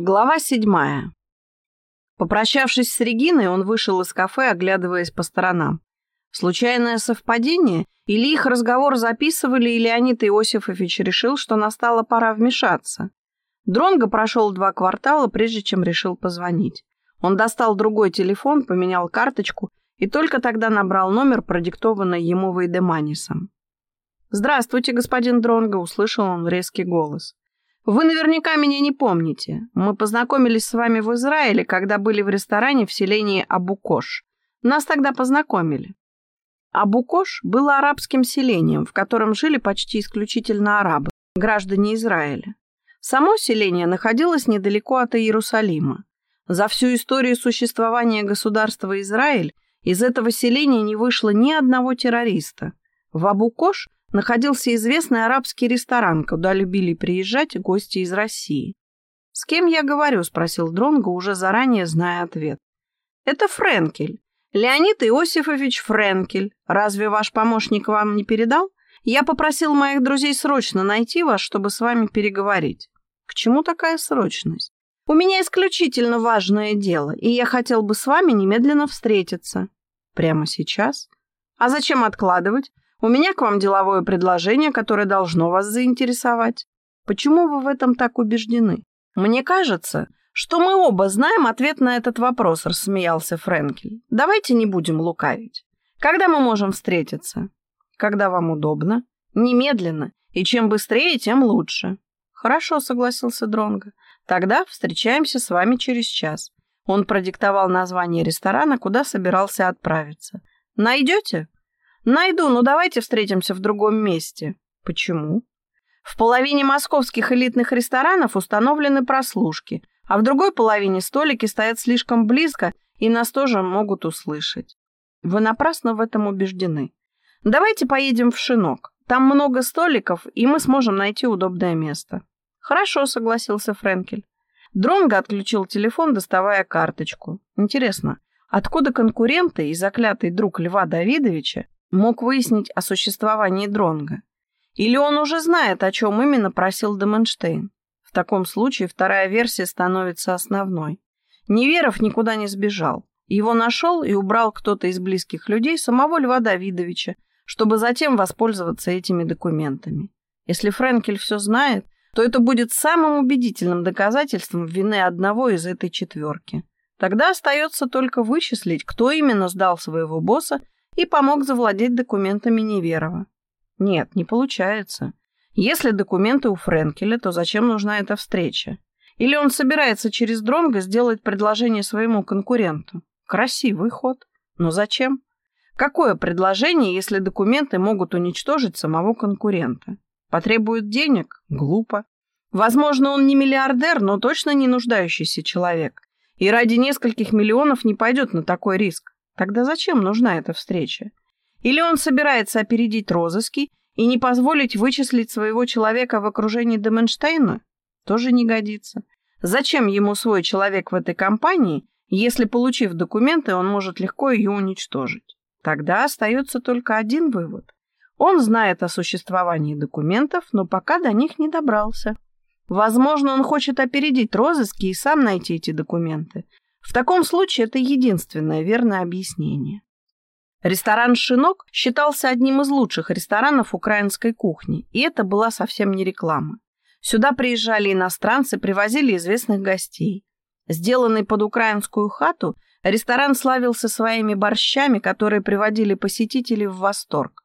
Глава седьмая. Попрощавшись с Региной, он вышел из кафе, оглядываясь по сторонам. Случайное совпадение? Или их разговор записывали, и Леонид Иосифович решил, что настала пора вмешаться? Дронго прошел два квартала, прежде чем решил позвонить. Он достал другой телефон, поменял карточку и только тогда набрал номер, продиктованный ему Вейдеманисом. «Здравствуйте, господин Дронго», — услышал он резкий голос. Вы наверняка меня не помните. Мы познакомились с вами в Израиле, когда были в ресторане в селении Абукош. Нас тогда познакомили. Абукош было арабским селением, в котором жили почти исключительно арабы, граждане Израиля. Само селение находилось недалеко от Иерусалима. За всю историю существования государства Израиль из этого селения не вышло ни одного террориста. В Абукош находился известный арабский ресторан, куда любили приезжать гости из России. «С кем я говорю?» – спросил Дронго, уже заранее зная ответ. «Это Френкель. Леонид Иосифович Френкель. Разве ваш помощник вам не передал? Я попросил моих друзей срочно найти вас, чтобы с вами переговорить. К чему такая срочность? У меня исключительно важное дело, и я хотел бы с вами немедленно встретиться. Прямо сейчас? А зачем откладывать? У меня к вам деловое предложение, которое должно вас заинтересовать. Почему вы в этом так убеждены? Мне кажется, что мы оба знаем ответ на этот вопрос, рассмеялся Френкель. Давайте не будем лукавить. Когда мы можем встретиться? Когда вам удобно. Немедленно. И чем быстрее, тем лучше. Хорошо, согласился Дронго. Тогда встречаемся с вами через час. Он продиктовал название ресторана, куда собирался отправиться. Найдете? Найду, но давайте встретимся в другом месте. Почему? В половине московских элитных ресторанов установлены прослушки, а в другой половине столики стоят слишком близко и нас тоже могут услышать. Вы напрасно в этом убеждены. Давайте поедем в Шинок. Там много столиков, и мы сможем найти удобное место. Хорошо, согласился Френкель. Дронго отключил телефон, доставая карточку. Интересно, откуда конкуренты и заклятый друг Льва Давидовича мог выяснить о существовании Дронга. Или он уже знает, о чем именно просил Деменштейн. В таком случае вторая версия становится основной. Неверов никуда не сбежал. Его нашел и убрал кто-то из близких людей самого Льва Давидовича, чтобы затем воспользоваться этими документами. Если Френкель все знает, то это будет самым убедительным доказательством вины одного из этой четверки. Тогда остается только вычислить, кто именно сдал своего босса и помог завладеть документами Неверова. Нет, не получается. Если документы у Френкеля, то зачем нужна эта встреча? Или он собирается через Дронга сделать предложение своему конкуренту? Красивый ход. Но зачем? Какое предложение, если документы могут уничтожить самого конкурента? Потребует денег? Глупо. Возможно, он не миллиардер, но точно не нуждающийся человек. И ради нескольких миллионов не пойдет на такой риск. Тогда зачем нужна эта встреча? Или он собирается опередить розыски и не позволить вычислить своего человека в окружении Деменштейна? Тоже не годится. Зачем ему свой человек в этой компании, если, получив документы, он может легко ее уничтожить? Тогда остается только один вывод. Он знает о существовании документов, но пока до них не добрался. Возможно, он хочет опередить розыски и сам найти эти документы, в таком случае это единственное верное объяснение. Ресторан «Шинок» считался одним из лучших ресторанов украинской кухни, и это была совсем не реклама. Сюда приезжали иностранцы, привозили известных гостей. Сделанный под украинскую хату, ресторан славился своими борщами, которые приводили посетителей в восторг.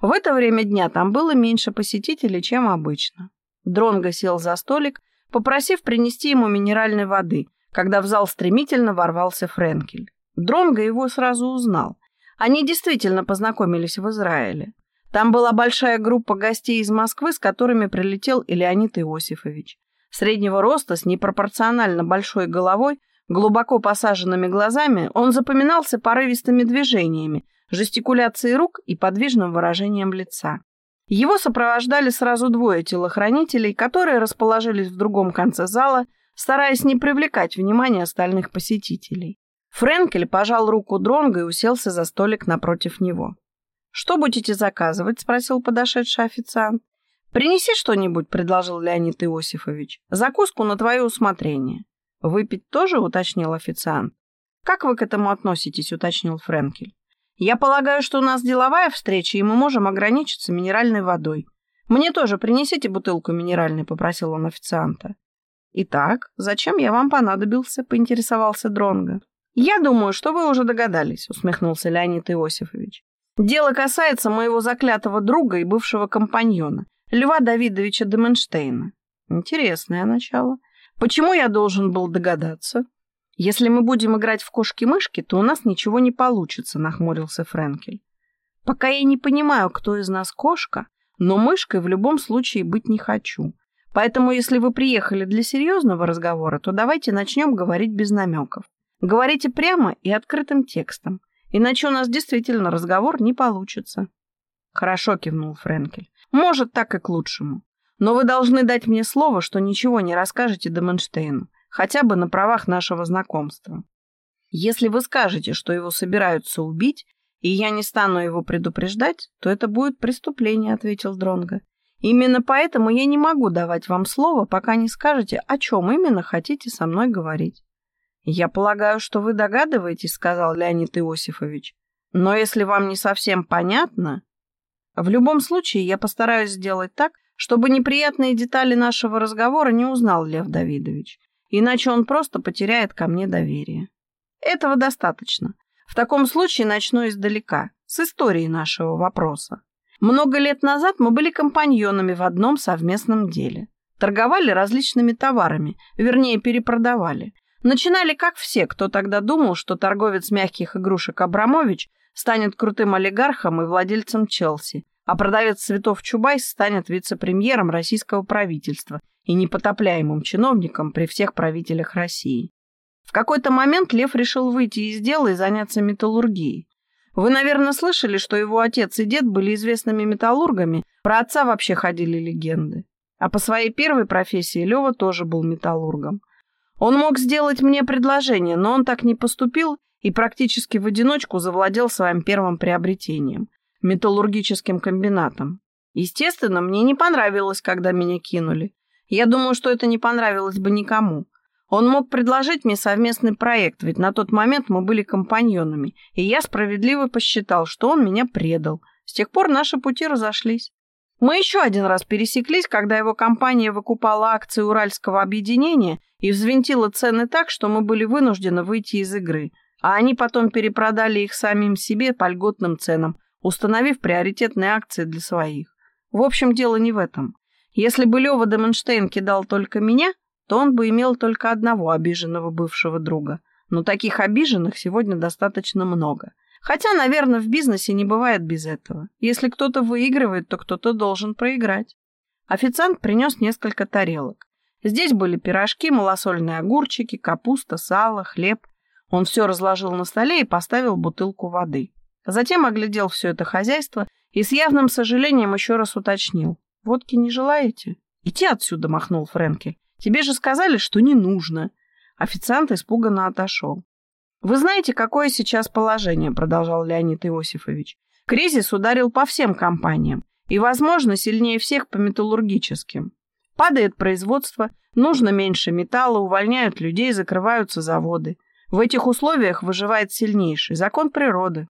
В это время дня там было меньше посетителей, чем обычно. Дронго сел за столик, попросив принести ему минеральной воды, когда в зал стремительно ворвался Френкель. Дронго его сразу узнал. Они действительно познакомились в Израиле. Там была большая группа гостей из Москвы, с которыми прилетел и Леонид Иосифович. Среднего роста, с непропорционально большой головой, глубоко посаженными глазами, он запоминался порывистыми движениями, жестикуляцией рук и подвижным выражением лица. Его сопровождали сразу двое телохранителей, которые расположились в другом конце зала, стараясь не привлекать внимания остальных посетителей. Френкель пожал руку Дронга и уселся за столик напротив него. «Что будете заказывать?» — спросил подошедший официант. «Принеси что-нибудь», — предложил Леонид Иосифович. «Закуску на твое усмотрение». «Выпить тоже?» — уточнил официант. «Как вы к этому относитесь?» — уточнил Френкель. «Я полагаю, что у нас деловая встреча, и мы можем ограничиться минеральной водой. Мне тоже принесите бутылку минеральной», — попросил он официанта. «Итак, зачем я вам понадобился?» — поинтересовался Дронго. «Я думаю, что вы уже догадались», — усмехнулся Леонид Иосифович. «Дело касается моего заклятого друга и бывшего компаньона, Льва Давидовича Деменштейна. Интересное начало. Почему я должен был догадаться? Если мы будем играть в кошки-мышки, то у нас ничего не получится, нахмурился Френкель. Пока я не понимаю, кто из нас кошка, но мышкой в любом случае быть не хочу. Поэтому, если вы приехали для серьезного разговора, то давайте начнем говорить без намеков. Говорите прямо и открытым текстом, иначе у нас действительно разговор не получится. Хорошо, кивнул Френкель. Может, так и к лучшему. Но вы должны дать мне слово, что ничего не расскажете Деменштейну, хотя бы на правах нашего знакомства. Если вы скажете, что его собираются убить, и я не стану его предупреждать, то это будет преступление, ответил Дронго. Именно поэтому я не могу давать вам слово, пока не скажете, о чем именно хотите со мной говорить. Я полагаю, что вы догадываетесь, сказал Леонид Иосифович. Но если вам не совсем понятно, в любом случае я постараюсь сделать так, чтобы неприятные детали нашего разговора не узнал Лев Давидович, иначе он просто потеряет ко мне доверие. Этого достаточно. В таком случае начну издалека, с истории нашего вопроса. Много лет назад мы были компаньонами в одном совместном деле. Торговали различными товарами, вернее, перепродавали. Начинали как все, кто тогда думал, что торговец мягких игрушек Абрамович станет крутым олигархом и владельцем Челси, а продавец цветов Чубайс станет вице-премьером российского правительства и непотопляемым чиновником при всех правителях России. В какой-то момент Лев решил выйти из дела и заняться металлургией. Вы, наверное, слышали, что его отец и дед были известными металлургами, про отца вообще ходили легенды. А по своей первой профессии Лева тоже был металлургом. Он мог сделать мне предложение, но он так не поступил и практически в одиночку завладел своим первым приобретением металлургическим комбинатом. Естественно, мне не понравилось, когда меня кинули. Я думаю, что это не понравилось бы никому. Он мог предложить мне совместный проект, ведь на тот момент мы были компаньонами, и я справедливо посчитал, что он меня предал. С тех пор наши пути разошлись. Мы еще один раз пересеклись, когда его компания выкупала акции Уральского объединения и взвинтила цены так, что мы были вынуждены выйти из игры, а они потом перепродали их самим себе по льготным ценам, установив приоритетные акции для своих. В общем, дело не в этом. Если бы Лева Деменштейн кидал только меня, то он бы имел только одного обиженного бывшего друга. Но таких обиженных сегодня достаточно много. Хотя, наверное, в бизнесе не бывает без этого. Если кто-то выигрывает, то кто-то должен проиграть. Официант принес несколько тарелок. Здесь были пирожки, малосольные огурчики, капуста, сало, хлеб. Он все разложил на столе и поставил бутылку воды. Затем оглядел все это хозяйство и с явным сожалением еще раз уточнил. «Водки не желаете?» «Иди отсюда», — махнул Фрэнки. «Тебе же сказали, что не нужно». Официант испуганно отошел. «Вы знаете, какое сейчас положение?» — продолжал Леонид Иосифович. «Кризис ударил по всем компаниям, и, возможно, сильнее всех по металлургическим. Падает производство, нужно меньше металла, увольняют людей, закрываются заводы. В этих условиях выживает сильнейший закон природы.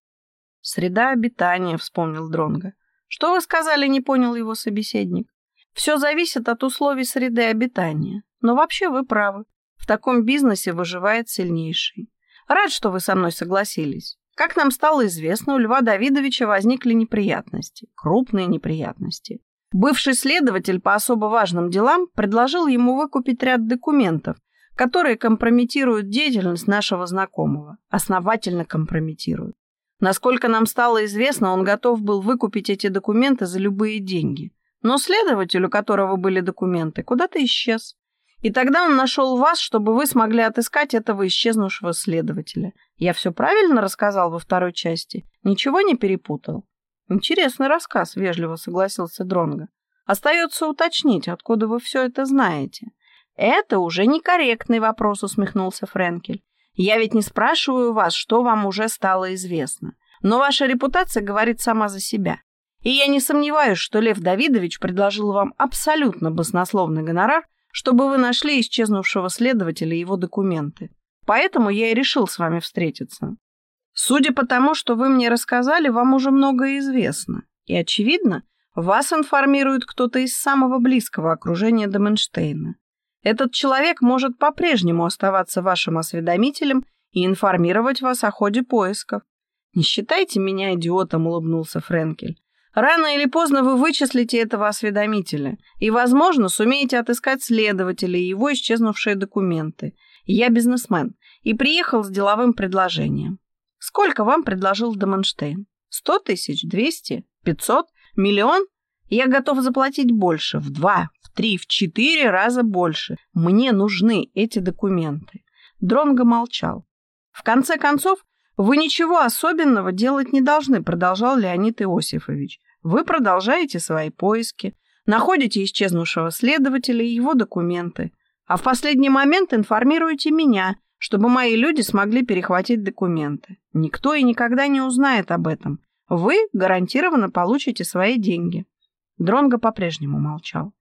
Среда обитания, вспомнил Дронга. Что вы сказали, не понял его собеседник. Все зависит от условий среды обитания. Но вообще вы правы. В таком бизнесе выживает сильнейший. Рад, что вы со мной согласились. Как нам стало известно, у Льва Давидовича возникли неприятности. Крупные неприятности. Бывший следователь по особо важным делам предложил ему выкупить ряд документов, которые компрометируют деятельность нашего знакомого. Основательно компрометируют. Насколько нам стало известно, он готов был выкупить эти документы за любые деньги. Но следователь, у которого были документы, куда-то исчез. И тогда он нашел вас, чтобы вы смогли отыскать этого исчезнувшего следователя. Я все правильно рассказал во второй части? Ничего не перепутал? Интересный рассказ, вежливо согласился Дронго. Остается уточнить, откуда вы все это знаете. Это уже некорректный вопрос, усмехнулся Френкель. Я ведь не спрашиваю вас, что вам уже стало известно. Но ваша репутация говорит сама за себя. И я не сомневаюсь, что Лев Давидович предложил вам абсолютно баснословный гонорар, чтобы вы нашли исчезнувшего следователя и его документы. Поэтому я и решил с вами встретиться. Судя по тому, что вы мне рассказали, вам уже многое известно. И, очевидно, вас информирует кто-то из самого близкого окружения Деменштейна. Этот человек может по-прежнему оставаться вашим осведомителем и информировать вас о ходе поисков. «Не считайте меня идиотом», — улыбнулся Френкель. «Рано или поздно вы вычислите этого осведомителя и, возможно, сумеете отыскать следователя и его исчезнувшие документы. Я бизнесмен и приехал с деловым предложением. Сколько вам предложил Деменштейн? Сто тысяч? Двести? Пятьсот? Миллион? Я готов заплатить больше, в два, в три, в четыре раза больше. Мне нужны эти документы. Дронго молчал. В конце концов, вы ничего особенного делать не должны, продолжал Леонид Иосифович. Вы продолжаете свои поиски, находите исчезнувшего следователя и его документы, а в последний момент информируете меня, чтобы мои люди смогли перехватить документы. Никто и никогда не узнает об этом. Вы гарантированно получите свои деньги. Дронго по-прежнему молчал.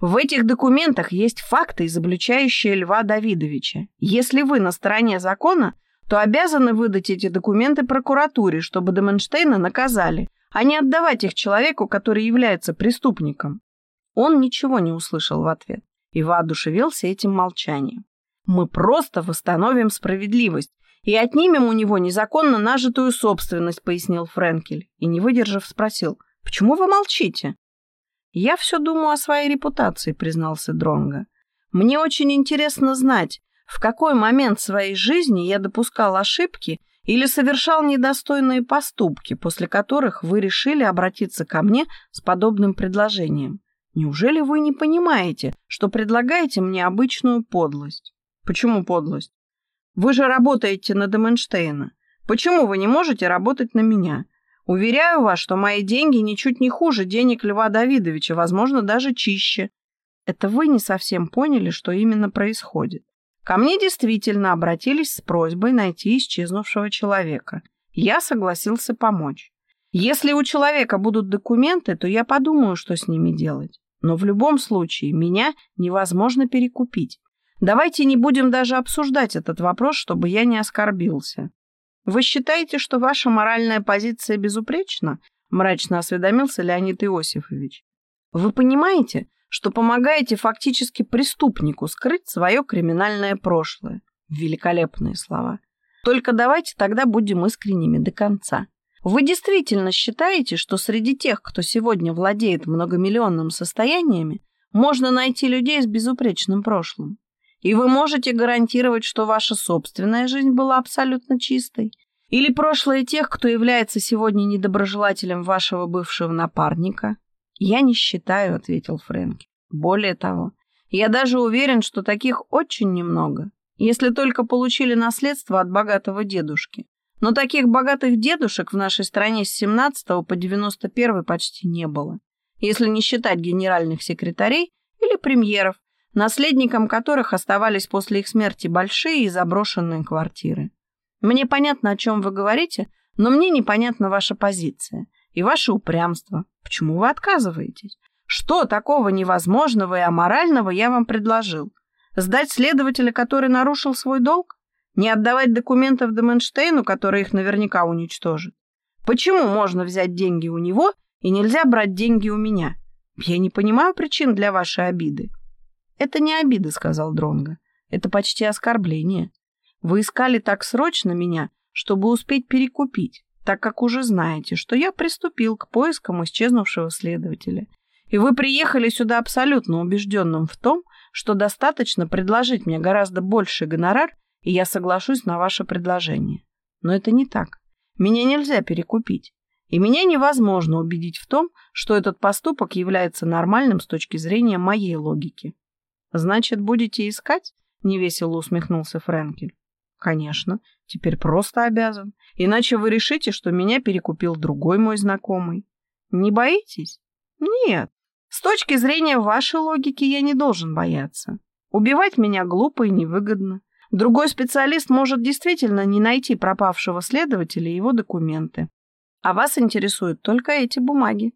В этих документах есть факты, изобличающие Льва Давидовича. Если вы на стороне закона, то обязаны выдать эти документы прокуратуре, чтобы Деменштейна наказали, а не отдавать их человеку, который является преступником. Он ничего не услышал в ответ и воодушевился этим молчанием. Мы просто восстановим справедливость и отнимем у него незаконно нажитую собственность, пояснил Френкель, и, не выдержав, спросил, почему вы молчите? Я все думаю о своей репутации, признался Дронга. Мне очень интересно знать, в какой момент своей жизни я допускал ошибки или совершал недостойные поступки, после которых вы решили обратиться ко мне с подобным предложением. Неужели вы не понимаете, что предлагаете мне обычную подлость? Почему подлость? Вы же работаете на Деменштейна. Почему вы не можете работать на меня? Уверяю вас, что мои деньги ничуть не хуже денег Льва Давидовича, возможно, даже чище. Это вы не совсем поняли, что именно происходит. Ко мне действительно обратились с просьбой найти исчезнувшего человека. Я согласился помочь. Если у человека будут документы, то я подумаю, что с ними делать. Но в любом случае меня невозможно перекупить. Давайте не будем даже обсуждать этот вопрос, чтобы я не оскорбился. Вы считаете, что ваша моральная позиция безупречна? Мрачно осведомился Леонид Иосифович. Вы понимаете, что помогаете фактически преступнику скрыть свое криминальное прошлое? Великолепные слова. Только давайте тогда будем искренними до конца. Вы действительно считаете, что среди тех, кто сегодня владеет многомиллионным состояниями, можно найти людей с безупречным прошлым? И вы можете гарантировать, что ваша собственная жизнь была абсолютно чистой? Или прошлое тех, кто является сегодня недоброжелателем вашего бывшего напарника? Я не считаю, ответил Фрэнки. Более того, я даже уверен, что таких очень немного, если только получили наследство от богатого дедушки. Но таких богатых дедушек в нашей стране с 17 по 91 почти не было, если не считать генеральных секретарей или премьеров, наследником которых оставались после их смерти большие и заброшенные квартиры. Мне понятно, о чем вы говорите, но мне непонятна ваша позиция и ваше упрямство. Почему вы отказываетесь? Что такого невозможного и аморального я вам предложил? Сдать следователя, который нарушил свой долг? Не отдавать документов Деменштейну, который их наверняка уничтожит? Почему можно взять деньги у него и нельзя брать деньги у меня? Я не понимаю причин для вашей обиды. «Это не обида», — сказал Дронго. «Это почти оскорбление. Вы искали так срочно меня, чтобы успеть перекупить, так как уже знаете, что я приступил к поискам исчезнувшего следователя. И вы приехали сюда абсолютно убежденным в том, что достаточно предложить мне гораздо больший гонорар, и я соглашусь на ваше предложение. Но это не так. Меня нельзя перекупить. И меня невозможно убедить в том, что этот поступок является нормальным с точки зрения моей логики. «Значит, будете искать?» — невесело усмехнулся Фрэнкель. «Конечно, теперь просто обязан. Иначе вы решите, что меня перекупил другой мой знакомый. Не боитесь?» «Нет. С точки зрения вашей логики я не должен бояться. Убивать меня глупо и невыгодно. Другой специалист может действительно не найти пропавшего следователя и его документы. А вас интересуют только эти бумаги.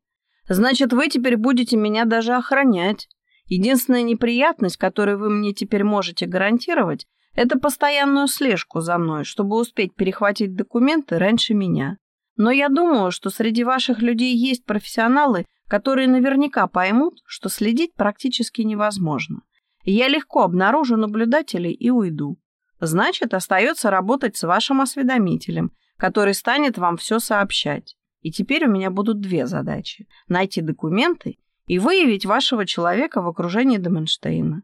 Значит, вы теперь будете меня даже охранять. Единственная неприятность, которую вы мне теперь можете гарантировать, это постоянную слежку за мной, чтобы успеть перехватить документы раньше меня. Но я думаю, что среди ваших людей есть профессионалы, которые наверняка поймут, что следить практически невозможно. Я легко обнаружу наблюдателей и уйду. Значит, остается работать с вашим осведомителем, который станет вам все сообщать. И теперь у меня будут две задачи – найти документы и выявить вашего человека в окружении Деменштейна.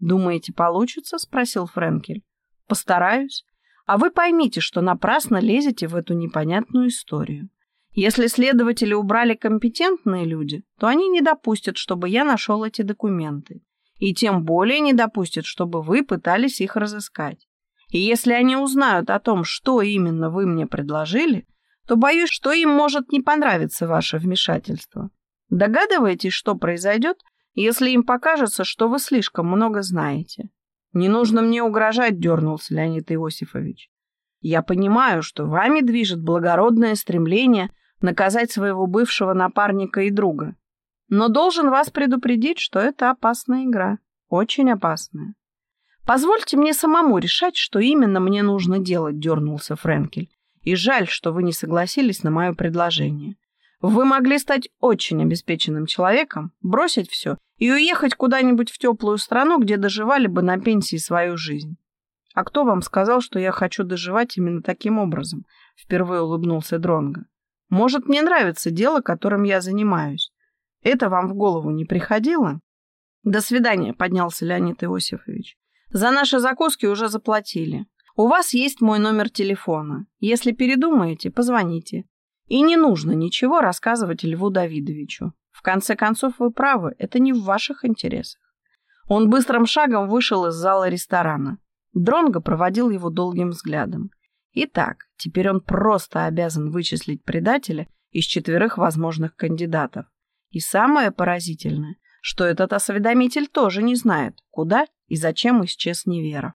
«Думаете, получится?» – спросил Френкель. «Постараюсь. А вы поймите, что напрасно лезете в эту непонятную историю. Если следователи убрали компетентные люди, то они не допустят, чтобы я нашел эти документы. И тем более не допустят, чтобы вы пытались их разыскать. И если они узнают о том, что именно вы мне предложили, то боюсь, что им может не понравиться ваше вмешательство. Догадываетесь, что произойдет, если им покажется, что вы слишком много знаете? Не нужно мне угрожать, дернулся Леонид Иосифович. Я понимаю, что вами движет благородное стремление наказать своего бывшего напарника и друга. Но должен вас предупредить, что это опасная игра. Очень опасная. Позвольте мне самому решать, что именно мне нужно делать, дернулся Френкель. И жаль, что вы не согласились на мое предложение. Вы могли стать очень обеспеченным человеком, бросить все и уехать куда-нибудь в теплую страну, где доживали бы на пенсии свою жизнь. А кто вам сказал, что я хочу доживать именно таким образом? Впервые улыбнулся Дронго. Может, мне нравится дело, которым я занимаюсь. Это вам в голову не приходило? До свидания, поднялся Леонид Иосифович. За наши закуски уже заплатили. У вас есть мой номер телефона. Если передумаете, позвоните. И не нужно ничего рассказывать Льву Давидовичу. В конце концов, вы правы, это не в ваших интересах. Он быстрым шагом вышел из зала ресторана. Дронго проводил его долгим взглядом. Итак, теперь он просто обязан вычислить предателя из четверых возможных кандидатов. И самое поразительное, что этот осведомитель тоже не знает, куда и зачем исчез Неверов.